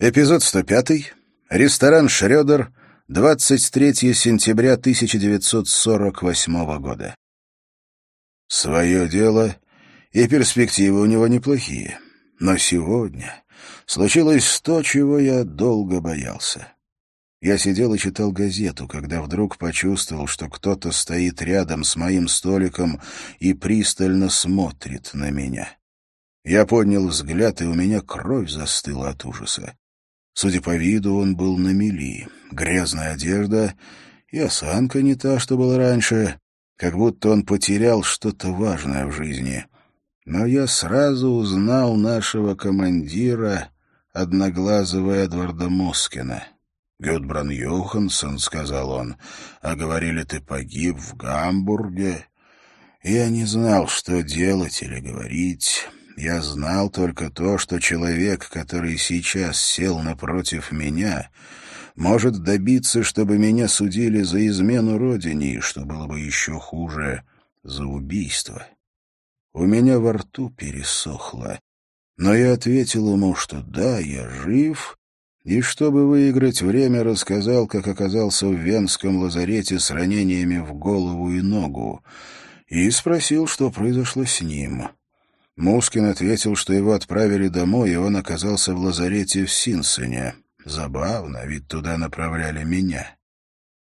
Эпизод 105. Ресторан «Шрёдер», 23 сентября 1948 года. Свое дело, и перспективы у него неплохие. Но сегодня случилось то, чего я долго боялся. Я сидел и читал газету, когда вдруг почувствовал, что кто-то стоит рядом с моим столиком и пристально смотрит на меня. Я поднял взгляд, и у меня кровь застыла от ужаса. Судя по виду, он был на мели. Грязная одежда и осанка не та, что была раньше, как будто он потерял что-то важное в жизни. Но я сразу узнал нашего командира, одноглазого Эдварда Москина. «Гюдбран Йоханссон», — сказал он, — «а говорили, ты погиб в Гамбурге». Я не знал, что делать или говорить. Я знал только то, что человек, который сейчас сел напротив меня, может добиться, чтобы меня судили за измену родине, что было бы еще хуже, за убийство. У меня во рту пересохло, но я ответил ему, что да, я жив, и, чтобы выиграть время, рассказал, как оказался в Венском лазарете с ранениями в голову и ногу, и спросил, что произошло с ним. Мускин ответил, что его отправили домой, и он оказался в лазарете в Синсене. Забавно, ведь туда направляли меня.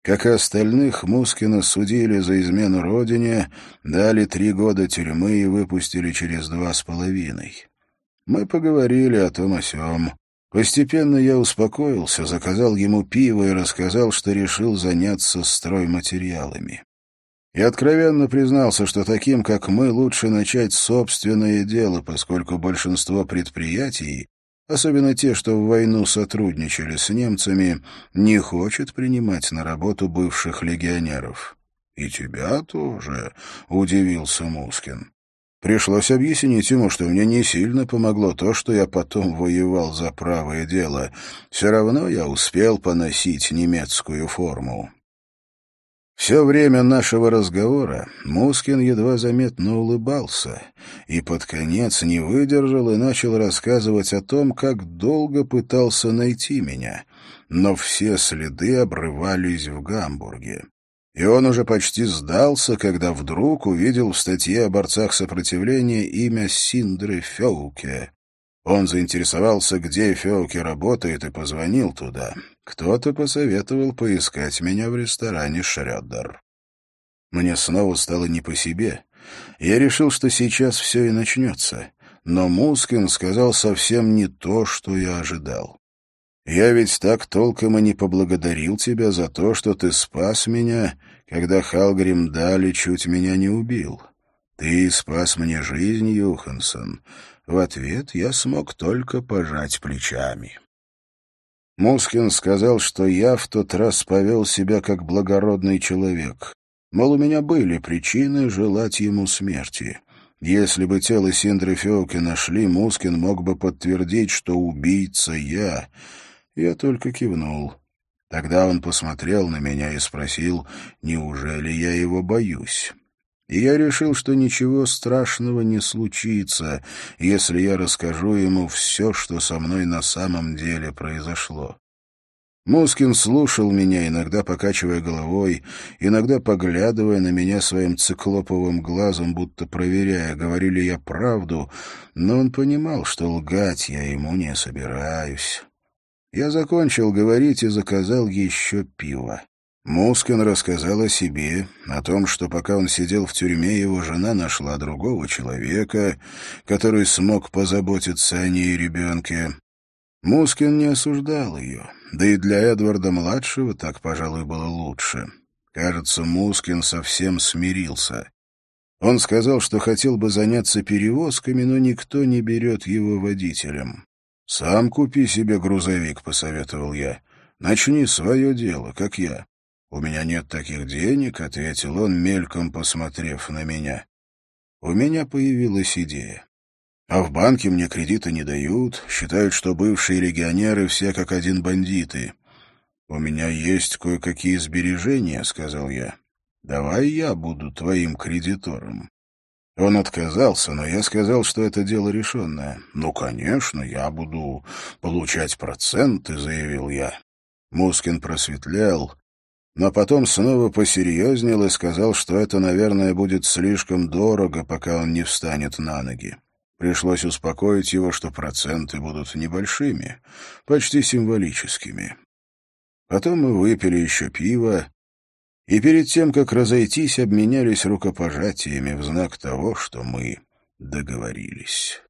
Как и остальных, Мускина судили за измену родине, дали три года тюрьмы и выпустили через два с половиной. Мы поговорили о том о сём. Постепенно я успокоился, заказал ему пиво и рассказал, что решил заняться стройматериалами и откровенно признался, что таким, как мы, лучше начать собственное дело, поскольку большинство предприятий, особенно те, что в войну сотрудничали с немцами, не хочет принимать на работу бывших легионеров. «И тебя тоже?» — удивился Мускин. Пришлось объяснить ему, что мне не сильно помогло то, что я потом воевал за правое дело. Все равно я успел поносить немецкую форму. Все время нашего разговора Мускин едва заметно улыбался и под конец не выдержал и начал рассказывать о том, как долго пытался найти меня, но все следы обрывались в Гамбурге. И он уже почти сдался, когда вдруг увидел в статье о борцах сопротивления имя Синдры Феуке. Он заинтересовался, где Феуке работает, и позвонил туда. Кто-то посоветовал поискать меня в ресторане «Шрёддер». Мне снова стало не по себе. Я решил, что сейчас все и начнется. Но Мускин сказал совсем не то, что я ожидал. «Я ведь так толком и не поблагодарил тебя за то, что ты спас меня, когда Халгрим Дали чуть меня не убил. Ты спас мне жизнь, Юхансон. В ответ я смог только пожать плечами. Мускин сказал, что я в тот раз повел себя как благородный человек. Мол, у меня были причины желать ему смерти. Если бы тело Синдры Феоки нашли, Мускин мог бы подтвердить, что убийца я. Я только кивнул. Тогда он посмотрел на меня и спросил, неужели я его боюсь и я решил, что ничего страшного не случится, если я расскажу ему все, что со мной на самом деле произошло. Мускин слушал меня, иногда покачивая головой, иногда поглядывая на меня своим циклоповым глазом, будто проверяя, говорю ли я правду, но он понимал, что лгать я ему не собираюсь. Я закончил говорить и заказал еще пиво. Мускин рассказал о себе, о том, что пока он сидел в тюрьме, его жена нашла другого человека, который смог позаботиться о ней и ребенке. Мускин не осуждал ее, да и для Эдварда-младшего так, пожалуй, было лучше. Кажется, Мускин совсем смирился. Он сказал, что хотел бы заняться перевозками, но никто не берет его водителем. «Сам купи себе грузовик», — посоветовал я. «Начни свое дело, как я». «У меня нет таких денег», — ответил он, мельком посмотрев на меня. У меня появилась идея. А в банке мне кредиты не дают, считают, что бывшие легионеры все как один бандиты. «У меня есть кое-какие сбережения», — сказал я. «Давай я буду твоим кредитором». Он отказался, но я сказал, что это дело решенное. «Ну, конечно, я буду получать проценты», — заявил я. Мускин просветлел, но потом снова посерьезнел и сказал, что это, наверное, будет слишком дорого, пока он не встанет на ноги. Пришлось успокоить его, что проценты будут небольшими, почти символическими. Потом мы выпили еще пиво, и перед тем, как разойтись, обменялись рукопожатиями в знак того, что мы договорились.